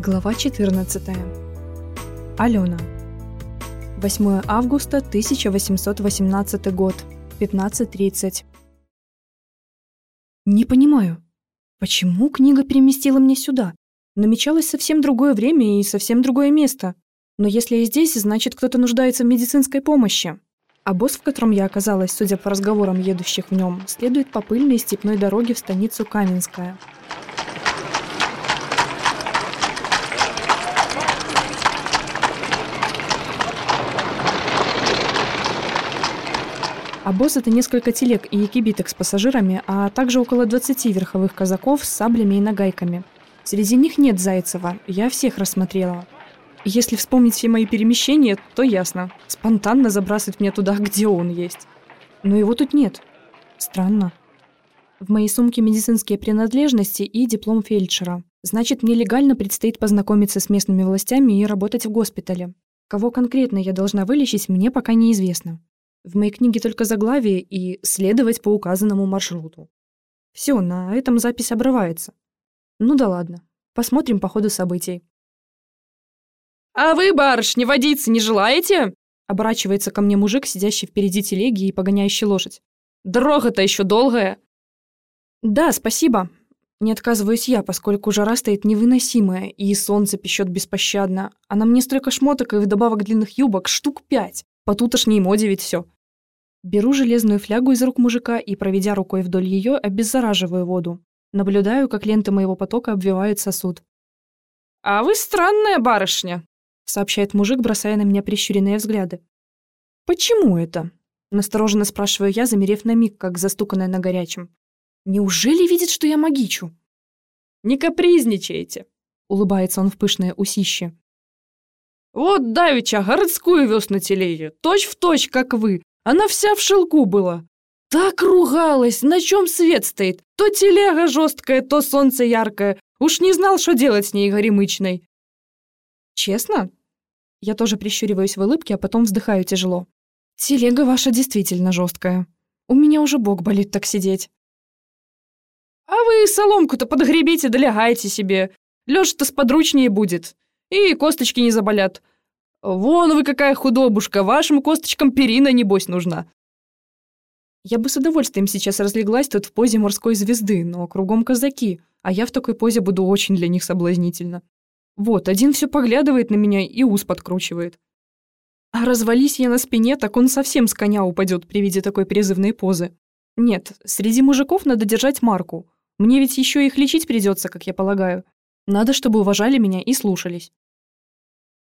Глава 14. Алена. 8 августа 1818 год. 15.30. Не понимаю, почему книга переместила меня сюда? Намечалось совсем другое время и совсем другое место. Но если я здесь, значит, кто-то нуждается в медицинской помощи. А босс, в котором я оказалась, судя по разговорам едущих в нем, следует по пыльной степной дороге в станицу Каменская. А босс это несколько телег и кибиток с пассажирами, а также около 20 верховых казаков с саблями и нагайками. Среди них нет Зайцева, я всех рассмотрела. Если вспомнить все мои перемещения, то ясно. Спонтанно забрасывать меня туда, где он есть. Но его тут нет. Странно. В моей сумке медицинские принадлежности и диплом фельдшера. Значит, мне легально предстоит познакомиться с местными властями и работать в госпитале. Кого конкретно я должна вылечить, мне пока неизвестно. В моей книге только заглавие и следовать по указанному маршруту. Все, на этом запись обрывается. Ну да ладно. Посмотрим по ходу событий. «А вы, барышни, водиться не желаете?» Оборачивается ко мне мужик, сидящий впереди телеги и погоняющий лошадь. «Дорога-то еще долгая». «Да, спасибо». Не отказываюсь я, поскольку жара стоит невыносимая, и солнце печет беспощадно, а на мне столько шмоток и вдобавок длинных юбок, штук пять. По тутошней моде ведь все. Беру железную флягу из рук мужика и, проведя рукой вдоль ее, обеззараживаю воду. Наблюдаю, как ленты моего потока обвивают сосуд. «А вы странная барышня», — сообщает мужик, бросая на меня прищуренные взгляды. «Почему это?» — настороженно спрашиваю я, замерев на миг, как застуканная на горячем. «Неужели видит, что я магичу?» «Не капризничайте», — улыбается он в пышное усище. Вот давеча городскую вез на телеге, точь в точь, как вы. Она вся в шелку была. Так ругалась, на чем свет стоит. То телега жесткая, то солнце яркое. Уж не знал, что делать с ней горемычной. Честно? Я тоже прищуриваюсь в улыбке, а потом вздыхаю тяжело. Телега ваша действительно жесткая. У меня уже бок болит так сидеть. А вы соломку-то подгребите да лягайте себе. Лёша-то сподручнее будет. И косточки не заболят. Вон вы какая худобушка, вашим косточкам перина, небось, нужна. Я бы с удовольствием сейчас разлеглась тут в позе морской звезды, но кругом казаки, а я в такой позе буду очень для них соблазнительно. Вот, один все поглядывает на меня и ус подкручивает. А развались я на спине, так он совсем с коня упадет при виде такой призывной позы. Нет, среди мужиков надо держать марку. Мне ведь еще их лечить придется, как я полагаю. Надо, чтобы уважали меня и слушались.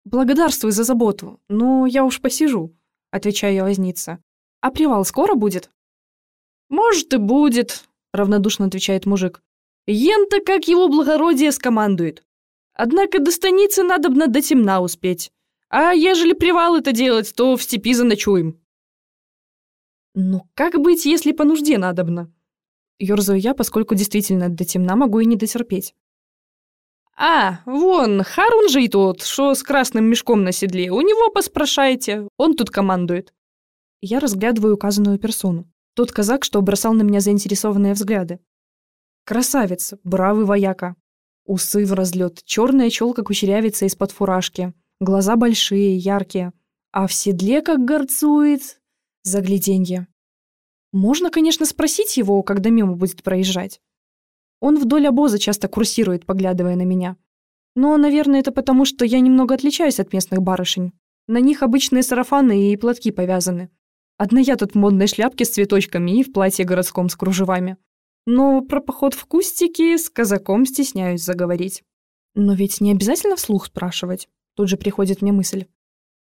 «Благодарствуй за заботу, но я уж посижу», — отвечаю я возница. «А привал скоро будет?» «Может, и будет», — равнодушно отвечает мужик. «Ен-то как его благородие скомандует. Однако до станицы надобно до темна успеть. А ежели привал это делать, то в степи заночуем». «Ну как быть, если по нужде надобно?» Ёрзаю я, поскольку действительно до темна могу и не дотерпеть. «А, вон, Харунжий тот, что с красным мешком на седле. У него поспрашайте, он тут командует». Я разглядываю указанную персону. Тот казак, что бросал на меня заинтересованные взгляды. Красавец, бравый вояка. Усы в разлет, черная челка кучерявится из-под фуражки, глаза большие, яркие. А в седле как горцует. Загляденье. Можно, конечно, спросить его, когда мимо будет проезжать. Он вдоль обоза часто курсирует, поглядывая на меня. Но, наверное, это потому, что я немного отличаюсь от местных барышень. На них обычные сарафаны и платки повязаны. Одна я тут в модной шляпке с цветочками и в платье городском с кружевами. Но про поход в кустики с казаком стесняюсь заговорить. Но ведь не обязательно вслух спрашивать. Тут же приходит мне мысль.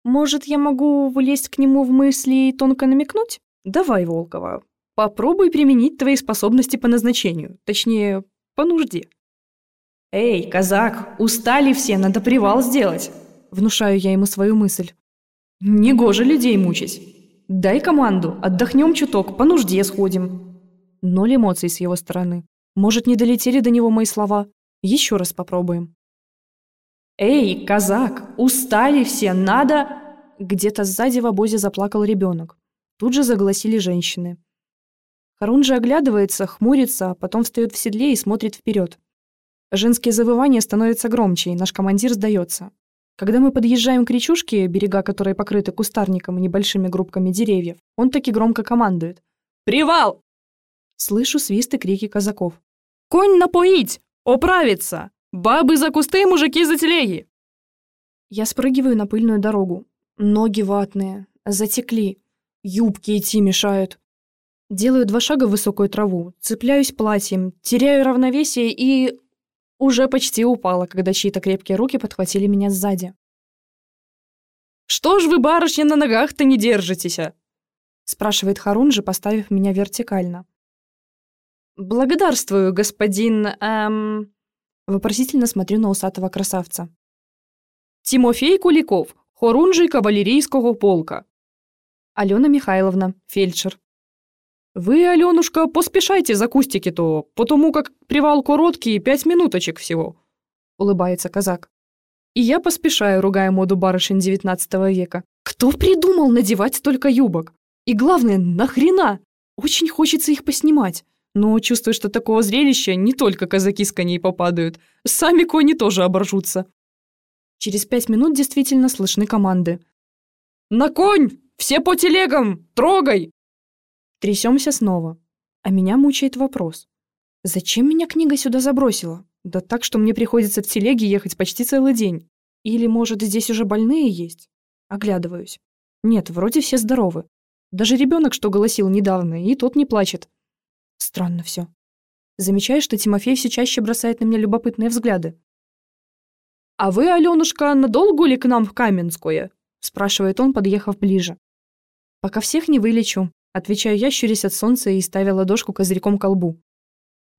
Может, я могу влезть к нему в мысли и тонко намекнуть? Давай, Волкова, попробуй применить твои способности по назначению. Точнее, по нужде. «Эй, казак, устали все, надо привал сделать!» Внушаю я ему свою мысль. «Негоже людей мучить. Дай команду, отдохнем чуток, по нужде сходим». Ноль эмоций с его стороны. Может, не долетели до него мои слова? Еще раз попробуем. «Эй, казак, устали все, надо...» Где-то сзади в обозе заплакал ребенок. Тут же загласили женщины. Харун же оглядывается, хмурится, а потом встает в седле и смотрит вперед. Женские завывания становятся громче, и наш командир сдается. Когда мы подъезжаем к речушке, берега которой покрыты кустарником и небольшими группками деревьев, он таки громко командует. «Привал!» Слышу свист и крики казаков. «Конь напоить! Оправиться! Бабы за кусты, мужики за телеги!» Я спрыгиваю на пыльную дорогу. Ноги ватные, затекли. Юбки идти мешают. Делаю два шага в высокую траву, цепляюсь платьем, теряю равновесие и... Уже почти упала, когда чьи-то крепкие руки подхватили меня сзади. «Что ж вы, барышня, на ногах-то не держитесь?» а?» спрашивает Харунжи, поставив меня вертикально. «Благодарствую, господин... Эм...» Вопросительно смотрю на усатого красавца. «Тимофей Куликов, хорунжий кавалерийского полка». Алена Михайловна, фельдшер. «Вы, Аленушка, поспешайте за кустики-то, потому как привал короткий, пять минуточек всего», — улыбается казак. И я поспешаю, ругая моду барышень девятнадцатого века. Кто придумал надевать столько юбок? И главное, нахрена? Очень хочется их поснимать. Но чувствую, что такого зрелища не только казаки с коней попадают. Сами кони тоже оборжутся. Через пять минут действительно слышны команды. «На конь! Все по телегам! Трогай!» Трясемся снова. А меня мучает вопрос. Зачем меня книга сюда забросила? Да так, что мне приходится в телеге ехать почти целый день. Или, может, здесь уже больные есть? Оглядываюсь. Нет, вроде все здоровы. Даже ребенок, что голосил недавно, и тот не плачет. Странно все. Замечаю, что Тимофей все чаще бросает на меня любопытные взгляды. «А вы, Аленушка, надолго ли к нам в Каменское?» спрашивает он, подъехав ближе. «Пока всех не вылечу», Отвечаю я, щурясь от солнца и ставя ладошку козырьком к колбу.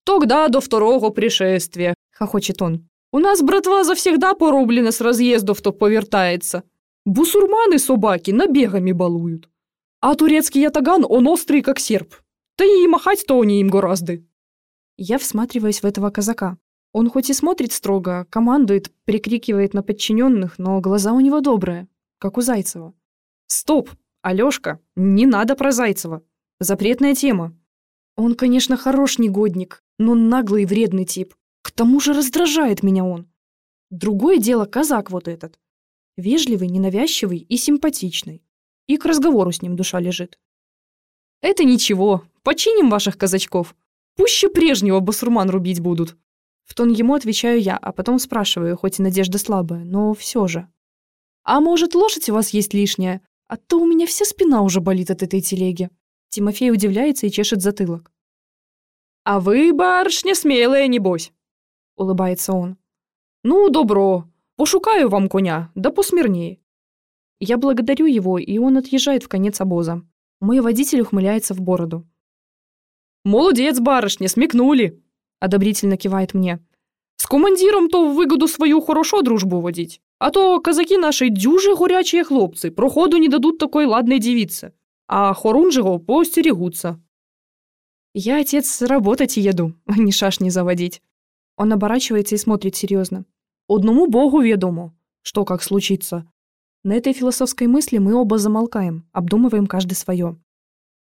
«Тогда до второго пришествия», — хохочет он. «У нас братва завсегда порублена с разъездов-то повертается. Бусурманы собаки набегами балуют. А турецкий ятаган, он острый, как серп. Да и махать-то они им гораздо». Я всматриваюсь в этого казака. Он хоть и смотрит строго, командует, прикрикивает на подчиненных, но глаза у него добрые, как у Зайцева. «Стоп!» Алёшка, не надо про Зайцева. Запретная тема. Он, конечно, хорош негодник, но наглый и вредный тип. К тому же раздражает меня он. Другое дело казак вот этот. Вежливый, ненавязчивый и симпатичный. И к разговору с ним душа лежит. Это ничего, починим ваших казачков. Пуще прежнего басурман рубить будут. В тон ему отвечаю я, а потом спрашиваю, хоть и надежда слабая, но все же. А может, лошадь у вас есть лишняя? А то у меня вся спина уже болит от этой телеги. Тимофей удивляется и чешет затылок. «А вы, барышня, смелая, небось?» Улыбается он. «Ну, добро. Пошукаю вам коня, да посмирнее». Я благодарю его, и он отъезжает в конец обоза. Мой водитель ухмыляется в бороду. «Молодец, барышня, смекнули!» Одобрительно кивает мне. «С командиром-то в выгоду свою хорошо дружбу водить. А то казаки наші дюжі горячие хлопцы, проходу не дадут такой ладной девице. А хорунжего поостерегутся. Я, отец, работать еду, а не шашни заводить. Он оборачивается и смотрит серьезно. Одному богу ведомо, что как случится. На этой философской мысли мы оба замолкаем, обдумываем каждый свое.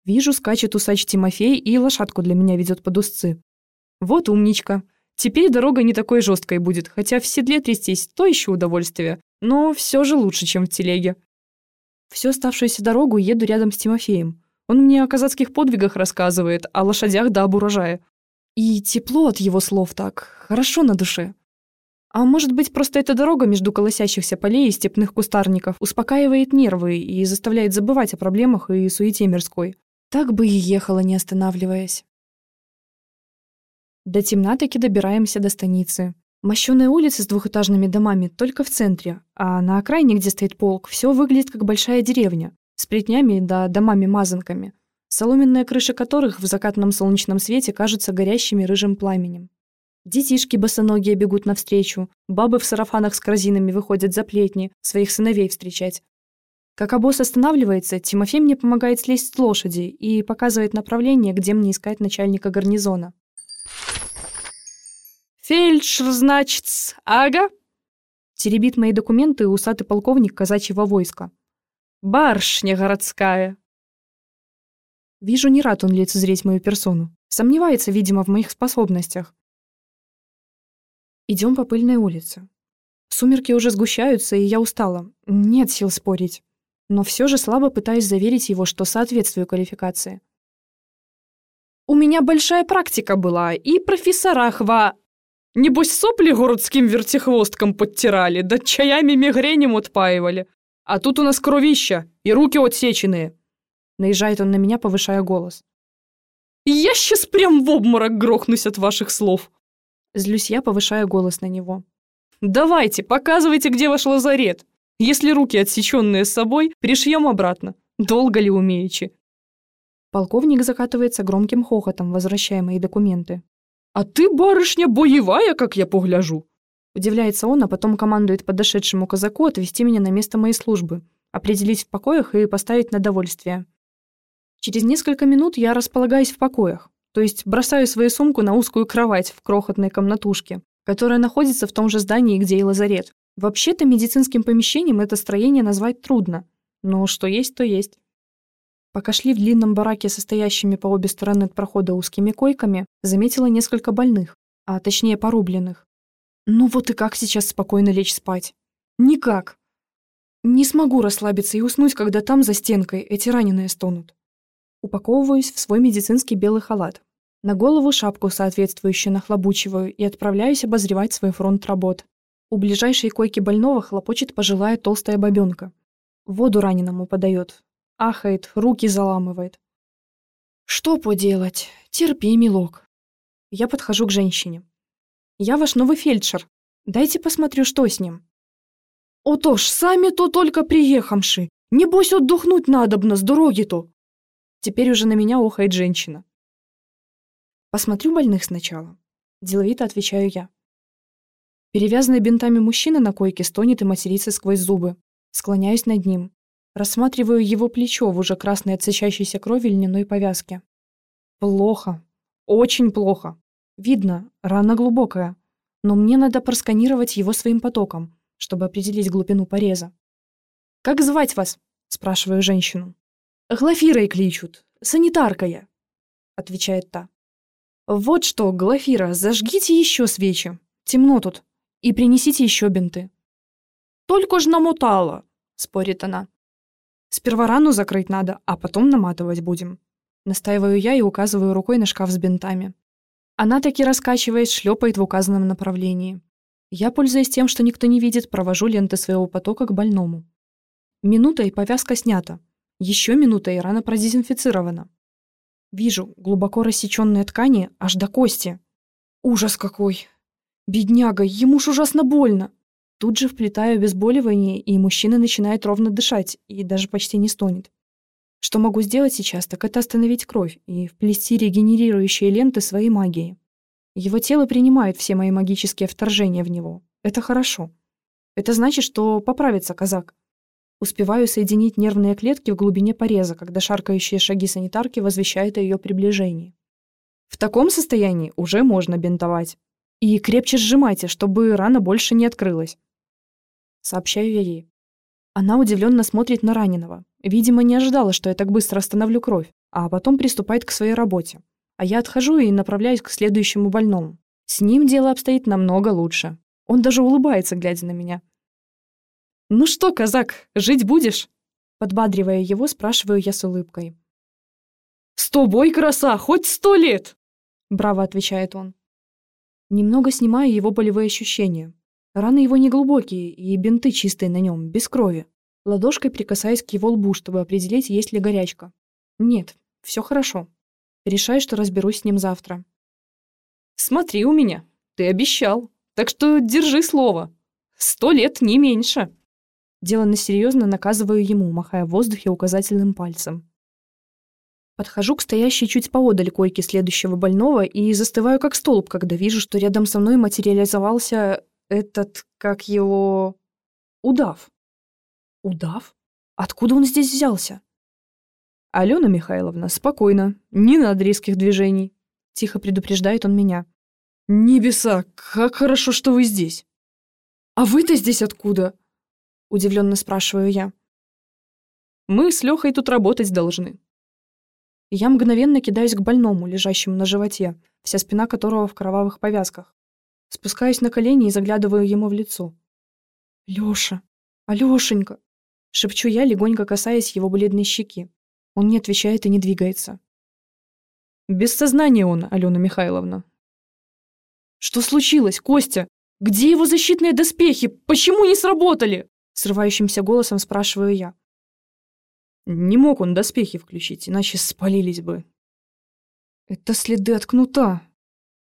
Вижу, скачет усач Тимофей и лошадку для меня ведет под узцы. Вот умничка. Теперь дорога не такой жесткой будет, хотя в седле трястись – то еще удовольствие. Но все же лучше, чем в телеге. Всю оставшуюся дорогу еду рядом с Тимофеем. Он мне о казацких подвигах рассказывает, о лошадях да об урожае. И тепло от его слов так, хорошо на душе. А может быть, просто эта дорога между колосящихся полей и степных кустарников успокаивает нервы и заставляет забывать о проблемах и суете мирской. Так бы и ехала, не останавливаясь. До темна таки добираемся до станицы. Мощеная улица с двухэтажными домами только в центре, а на окраине, где стоит полк, все выглядит как большая деревня, с плетнями да домами-мазанками, соломенные крыши которых в закатном солнечном свете кажутся горящими рыжим пламенем. Детишки босоногие бегут навстречу, бабы в сарафанах с корзинами выходят за плетни, своих сыновей встречать. Как обоз останавливается, Тимофей мне помогает слезть с лошади и показывает направление, где мне искать начальника гарнизона. «Фельдшер, значит, ага?» Теребит мои документы усатый полковник казачьего войска. «Барышня городская!» Вижу, не рад он лицезреть мою персону. Сомневается, видимо, в моих способностях. Идем по пыльной улице. Сумерки уже сгущаются, и я устала. Нет сил спорить. Но все же слабо пытаюсь заверить его, что соответствую квалификации. У меня большая практика была, и профессора хва... Небось, сопли городским вертихвосткам подтирали, да чаями мигренем отпаивали. А тут у нас кровища и руки отсеченные. Наезжает он на меня, повышая голос. Я сейчас прям в обморок грохнусь от ваших слов. Злюсь я, повышая голос на него. Давайте, показывайте, где ваш лазарет. Если руки отсеченные с собой, пришьем обратно. Долго ли умеючи? Полковник закатывается громким хохотом, возвращая мои документы. «А ты, барышня, боевая, как я погляжу!» Удивляется он, а потом командует подошедшему казаку отвезти меня на место моей службы, определить в покоях и поставить на довольствие. Через несколько минут я располагаюсь в покоях, то есть бросаю свою сумку на узкую кровать в крохотной комнатушке, которая находится в том же здании, где и лазарет. Вообще-то медицинским помещением это строение назвать трудно, но что есть, то есть. Пока шли в длинном бараке, состоящими по обе стороны от прохода узкими койками, заметила несколько больных, а точнее порубленных. Ну вот и как сейчас спокойно лечь спать? Никак. Не смогу расслабиться и уснуть, когда там за стенкой эти раненые стонут. Упаковываюсь в свой медицинский белый халат. На голову шапку соответствующую нахлобучиваю и отправляюсь обозревать свой фронт работ. У ближайшей койки больного хлопочет пожилая толстая бабенка. Воду раненому подает. Ахает, руки заламывает. Что поделать? Терпи, милок. Я подхожу к женщине. Я ваш новый фельдшер. Дайте посмотрю, что с ним. Отож, сами то только приехавши. Небось, отдохнуть надобно с дороги-то. Теперь уже на меня охает женщина. Посмотрю больных сначала. Деловито отвечаю я. Перевязанный бинтами мужчина на койке стонет и матерится сквозь зубы. Склоняюсь над ним. Рассматриваю его плечо в уже красной от сочащейся крови льняной повязке. Плохо. Очень плохо. Видно, рана глубокая. Но мне надо просканировать его своим потоком, чтобы определить глубину пореза. «Как звать вас?» – спрашиваю женщину. «Глафирой кличут. Санитарка я», — отвечает та. «Вот что, Глафира, зажгите еще свечи. Темно тут. И принесите еще бинты». «Только ж намотала», — спорит она. «Сперва рану закрыть надо, а потом наматывать будем». Настаиваю я и указываю рукой на шкаф с бинтами. Она таки раскачиваясь, шлепает в указанном направлении. Я, пользуясь тем, что никто не видит, провожу ленты своего потока к больному. Минута, и повязка снята. Еще минута, и рана продезинфицирована. Вижу глубоко рассеченные ткани аж до кости. Ужас какой! Бедняга, ему ж ужасно больно. Тут же вплетаю обезболивание, и мужчина начинает ровно дышать и даже почти не стонет. Что могу сделать сейчас, так это остановить кровь и вплести регенерирующие ленты своей магией. Его тело принимает все мои магические вторжения в него. Это хорошо. Это значит, что поправится казак. Успеваю соединить нервные клетки в глубине пореза, когда шаркающие шаги санитарки возвещают о ее приближении. В таком состоянии уже можно бинтовать. И крепче сжимайте, чтобы рана больше не открылась. Сообщаю я ей. Она удивленно смотрит на раненого. Видимо, не ожидала, что я так быстро остановлю кровь, а потом приступает к своей работе. А я отхожу и направляюсь к следующему больному. С ним дело обстоит намного лучше. Он даже улыбается, глядя на меня. «Ну что, казак, жить будешь?» Подбадривая его, спрашиваю я с улыбкой. «С тобой, краса, хоть сто лет!» Браво отвечает он. Немного снимаю его болевые ощущения. Раны его неглубокие, и бинты чистые на нем, без крови. Ладошкой прикасаюсь к его лбу, чтобы определить, есть ли горячка. Нет, все хорошо. Решаю, что разберусь с ним завтра. «Смотри у меня, ты обещал, так что держи слово. Сто лет, не меньше!» Деланно серьезно наказываю ему, махая в воздухе указательным пальцем. Подхожу к стоящей чуть поодаль койке следующего больного и застываю как столб, когда вижу, что рядом со мной материализовался этот, как его... удав. Удав? Откуда он здесь взялся? Алена Михайловна, спокойно, не надо резких движений. Тихо предупреждает он меня. Небеса, как хорошо, что вы здесь. А вы-то здесь откуда? Удивленно спрашиваю я. Мы с Лехой тут работать должны. Я мгновенно кидаюсь к больному, лежащему на животе, вся спина которого в кровавых повязках. Спускаюсь на колени и заглядываю ему в лицо. «Лёша! Алёшенька!» Шепчу я, легонько касаясь его бледной щеки. Он не отвечает и не двигается. «Без сознания он, Алена Михайловна». «Что случилось, Костя? Где его защитные доспехи? Почему не сработали?» Срывающимся голосом спрашиваю я. Не мог он доспехи включить, иначе спалились бы. Это следы от кнута,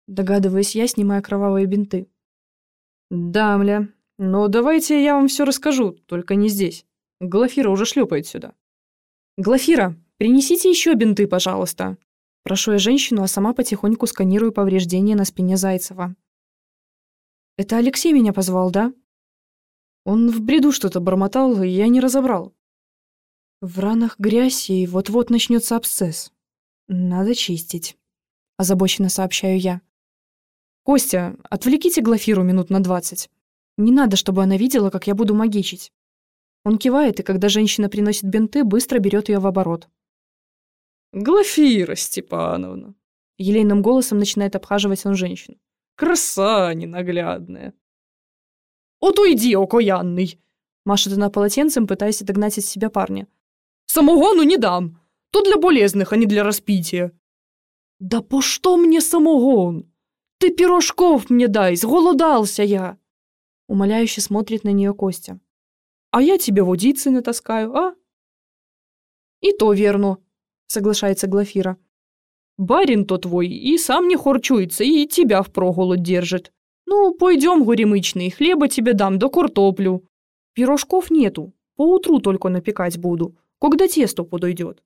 догадываюсь я, снимая кровавые бинты. Да, мля. Но давайте я вам все расскажу, только не здесь. Глафира уже шлепает сюда. Глафира, принесите еще бинты, пожалуйста. Прошу я женщину, а сама потихоньку сканирую повреждения на спине Зайцева. Это Алексей меня позвал, да? Он в бреду что-то бормотал, и я не разобрал. В ранах грязь, и вот-вот начнется абсцесс. Надо чистить. Озабоченно сообщаю я. Костя, отвлеките Глафиру минут на двадцать. Не надо, чтобы она видела, как я буду магичить. Он кивает, и когда женщина приносит бинты, быстро берет ее в оборот. «Глафира Степановна!» Елейным голосом начинает обхаживать он женщину. «Краса ненаглядная!» «Вот уйди, окоянный!» Машет она полотенцем, пытаясь отогнать от себя парня. «Самогону не дам! То для болезных, а не для распития!» «Да по что мне самогон? Ты пирожков мне дай, сголодался я!» Умоляюще смотрит на нее Костя. «А я тебе водицы натаскаю, а?» «И то верно», — соглашается Глафира. «Барин-то твой и сам не хорчуется, и тебя в проголод держит. Ну, пойдем, горемычный, хлеба тебе дам, да картоплю. Пирожков нету, поутру только напекать буду, когда тесто подойдет.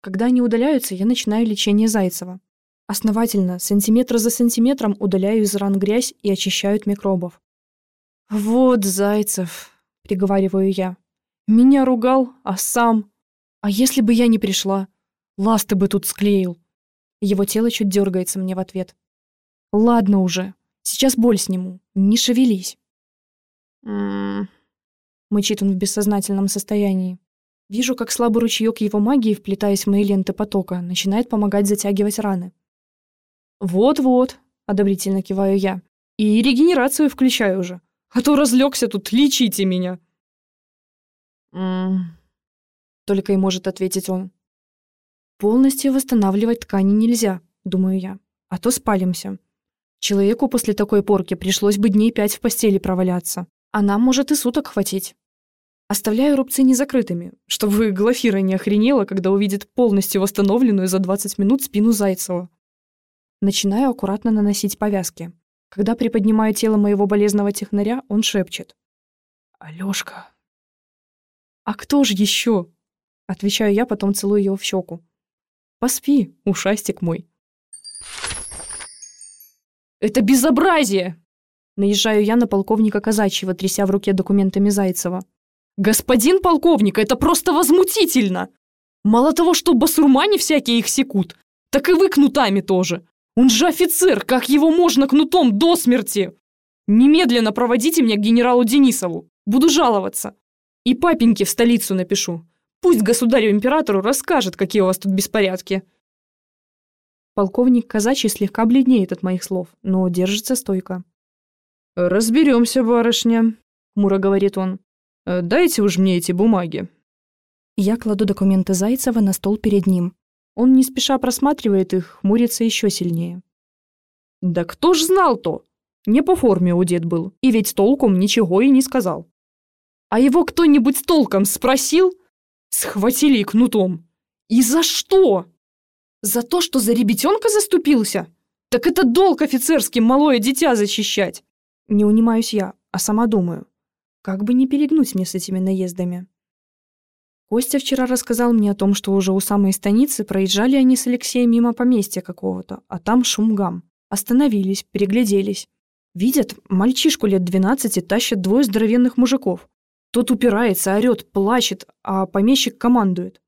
Когда они удаляются, я начинаю лечение Зайцева. Основательно, сантиметр за сантиметром удаляю из ран грязь и очищаю от микробов. «Вот Зайцев», — приговариваю я. «Меня ругал, а сам... А если бы я не пришла? Ласты бы тут склеил». Его тело чуть дергается мне в ответ. «Ладно уже, Сейчас боль сниму. Не шевелись. «М-м-м», мычит он в бессознательном состоянии. Вижу, как слабый ручеек его магии, вплетаясь в мои ленты потока, начинает помогать затягивать раны. «Вот-вот», — одобрительно киваю я. «И регенерацию включаю уже. А то разлегся тут, лечите меня». «М-м-м», только и может ответить он. «Полностью восстанавливать ткани нельзя», — думаю я, — «а то спалимся». Человеку после такой порки пришлось бы дней пять в постели проваляться. А нам может и суток хватить. Оставляю рубцы незакрытыми, чтобы Глафира не охренела, когда увидит полностью восстановленную за 20 минут спину Зайцева. Начинаю аккуратно наносить повязки. Когда приподнимаю тело моего болезного технаря, он шепчет. «Алёшка». «А кто же еще?» Отвечаю я, потом целую его в щеку. «Поспи, ушастик мой». Это безобразие!» Наезжаю я на полковника Казачьего, тряся в руке документами Зайцева. «Господин полковник, это просто возмутительно! Мало того, что басурмане всякие их секут, так и вы кнутами тоже. Он же офицер, как его можно кнутом до смерти? Немедленно проводите меня к генералу Денисову. Буду жаловаться. И папеньке в столицу напишу. Пусть государю-императору расскажет, какие у вас тут беспорядки». Полковник Казачий слегка бледнеет от моих слов, но держится стойко. «Разберемся, барышня», — хмуро говорит он. «Э, «Дайте уж мне эти бумаги». Я кладу документы Зайцева на стол перед ним. Он не спеша просматривает их, хмурится еще сильнее. «Да кто ж знал-то? Не по форме удет был, и ведь толком ничего и не сказал. А его кто-нибудь толком спросил? Схватили кнутом. И за что?» За то, что за ребятенка заступился? Так это долг офицерский малое дитя защищать. Не унимаюсь я, а сама думаю. Как бы не перегнуть мне с этими наездами. Костя вчера рассказал мне о том, что уже у самой станицы проезжали они с Алексеем мимо поместья какого-то, а там шум-гам. Остановились, перегляделись. Видят, мальчишку лет двенадцати тащат двое здоровенных мужиков. Тот упирается, орёт, плачет, а помещик командует.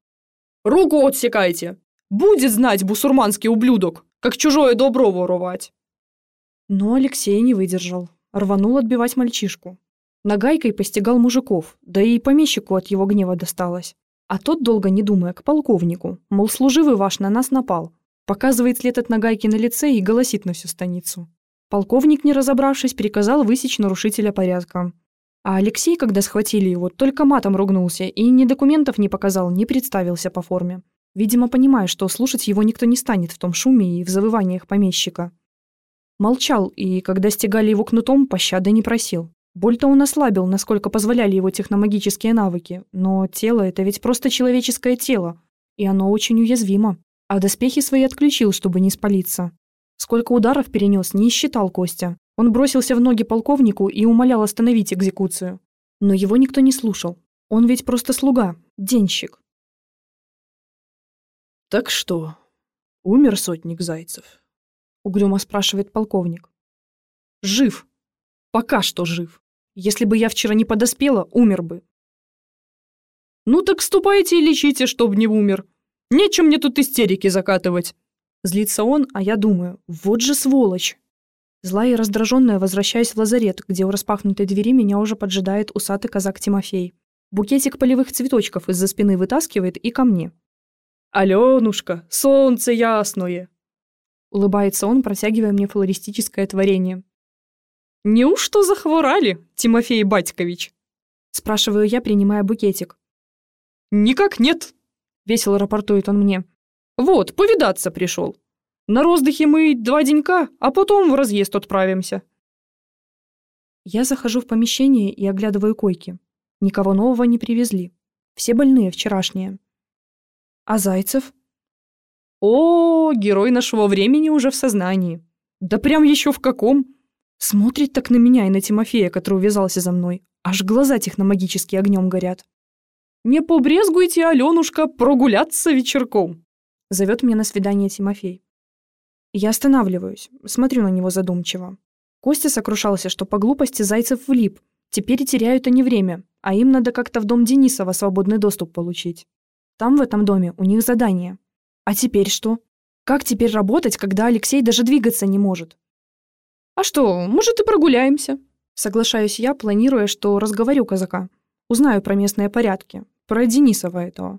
«Руку отсекайте! Будет знать бусурманский ублюдок, как чужое добро воровать. Но Алексей не выдержал. Рванул отбивать мальчишку. Нагайкой постигал мужиков, да и помещику от его гнева досталось. А тот, долго не думая, к полковнику, мол, служивый ваш на нас напал. Показывает след от нагайки на лице и голосит на всю станицу. Полковник, не разобравшись, приказал высечь нарушителя порядка. А Алексей, когда схватили его, только матом ругнулся и ни документов не показал, ни представился по форме. Видимо, понимая, что слушать его никто не станет в том шуме и в завываниях помещика. Молчал, и, когда стегали его кнутом, пощады не просил. Боль-то он ослабил, насколько позволяли его техномагические навыки, но тело — это ведь просто человеческое тело, и оно очень уязвимо. А доспехи свои отключил, чтобы не спалиться. Сколько ударов перенес, не считал Костя. Он бросился в ноги полковнику и умолял остановить экзекуцию. Но его никто не слушал. Он ведь просто слуга, денщик. «Так что, умер сотник Зайцев?» — угрюмо спрашивает полковник. «Жив. Пока что жив. Если бы я вчера не подоспела, умер бы». «Ну так ступайте и лечите, чтоб не умер. Нечем мне тут истерики закатывать». Злится он, а я думаю, вот же сволочь. Злая и раздраженная возвращаюсь в лазарет, где у распахнутой двери меня уже поджидает усатый казак Тимофей. Букетик полевых цветочков из-за спины вытаскивает и ко мне. «Аленушка, солнце ясное!» Улыбается он, протягивая мне флористическое творение. «Неужто захворали, Тимофей Батькович?» Спрашиваю я, принимая букетик. «Никак нет», — весело рапортует он мне. «Вот, повидаться пришел. На роздыхе мы два денька, а потом в разъезд отправимся». Я захожу в помещение и оглядываю койки. Никого нового не привезли. Все больные вчерашние. А Зайцев? О, герой нашего времени уже в сознании. Да прям еще в каком. Смотрит так на меня и на Тимофея, который увязался за мной. Аж глаза техномагически огнем горят. Не побрезгуйте, Аленушка, прогуляться вечерком. Зовет меня на свидание Тимофей. Я останавливаюсь, смотрю на него задумчиво. Костя сокрушался, что по глупости Зайцев влип. Теперь теряют они время, а им надо как-то в дом Денисова свободный доступ получить. Там, в этом доме, у них задание. А теперь что? Как теперь работать, когда Алексей даже двигаться не может? А что, может и прогуляемся? Соглашаюсь я, планируя, что разговорю казака. Узнаю про местные порядки, про Денисова этого.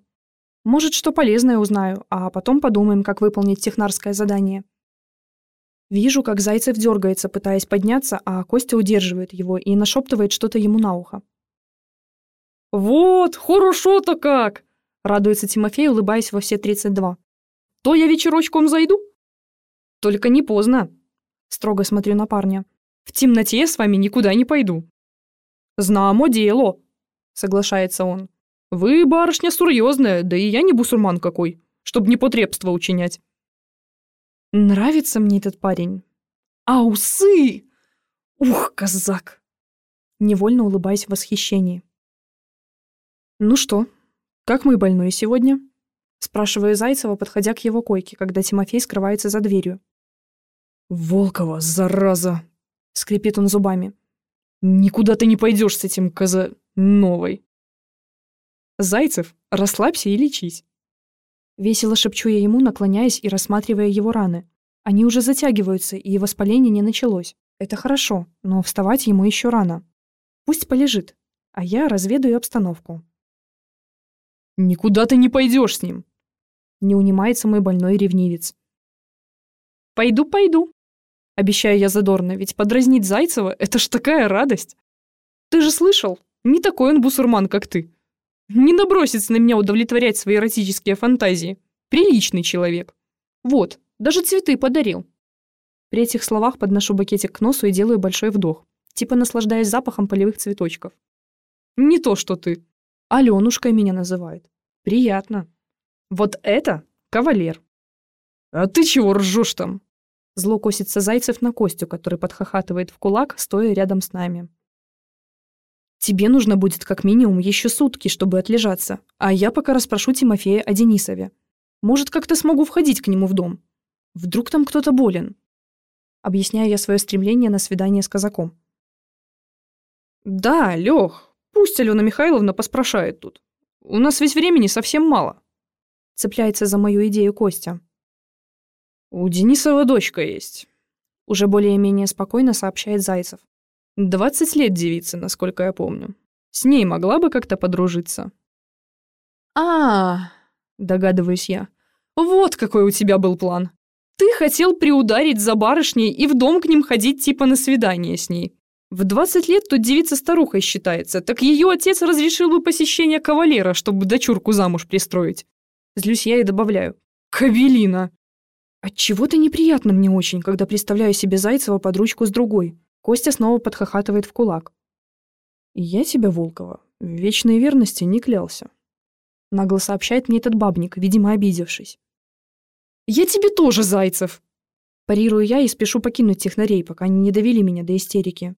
Может, что полезное узнаю, а потом подумаем, как выполнить технарское задание. Вижу, как Зайцев дергается, пытаясь подняться, а Костя удерживает его и нашептывает что-то ему на ухо. «Вот, хорошо-то как!» — радуется Тимофей, улыбаясь во все 32. «То я вечерочком зайду?» «Только не поздно», — строго смотрю на парня. «В темноте я с вами никуда не пойду». «Знамо дело», — соглашается он. «Вы, барышня, серьезная, да и я не бусурман какой, чтоб непотребство учинять». Нравится мне этот парень. А усы! Ух, казак! Невольно улыбаясь в восхищении. Ну что, как мой больной сегодня? Спрашиваю Зайцева, подходя к его койке, когда Тимофей скрывается за дверью. «Волкова, зараза!» — скрипит он зубами. «Никуда ты не пойдешь с этим коза... новой!» «Зайцев, расслабься и лечись!» Весело шепчу я ему, наклоняясь и рассматривая его раны. Они уже затягиваются, и воспаление не началось. Это хорошо, но вставать ему еще рано. Пусть полежит, а я разведаю обстановку. «Никуда ты не пойдешь с ним!» Не унимается мой больной ревнивец. «Пойду, пойду!» Обещаю я задорно, ведь подразнить Зайцева — это ж такая радость. Ты же слышал, не такой он бусурман, как ты. Не набросится на меня удовлетворять свои эротические фантазии. Приличный человек. Вот, даже цветы подарил. При этих словах подношу букетик к носу и делаю большой вдох, типа наслаждаясь запахом полевых цветочков. Не то, что ты. Аленушкой меня называют. Приятно. Вот это кавалер. А ты чего ржешь там? Зло косится Зайцев на Костю, который подхахатывает в кулак, стоя рядом с нами. Тебе нужно будет как минимум еще сутки, чтобы отлежаться, а я пока расспрошу Тимофея о Денисове. Может, как-то смогу входить к нему в дом. Вдруг там кто-то болен?» Объясняю я свое стремление на свидание с казаком. «Да, Лех, пусть Алена Михайловна поспрашает тут. У нас ведь времени совсем мало». Цепляется за мою идею Костя. «У Денисова дочка есть», — уже более-менее спокойно сообщает Зайцев. Двадцать лет девица, насколько я помню. С ней могла бы как-то подружиться. А, -а, -а догадываюсь я. Вот какой у тебя был план. Ты хотел приударить за барышней и в дом к ним ходить типа на свидание с ней. В 20 лет тут девица старухой считается, так ее отец разрешил бы посещение кавалера, чтобы дочурку замуж пристроить. Злюсь я и добавляю. Кавелина! Отчего-то неприятно мне очень, когда представляю себе Зайцева под ручку с другой. Костя снова подхохатывает в кулак. «Я тебя, Волкова, в вечной верности не клялся», — нагло сообщает мне этот бабник, видимо, обидевшись. «Я тебе тоже, Зайцев!» Парирую я и спешу покинуть технарей, пока они не довели меня до истерики.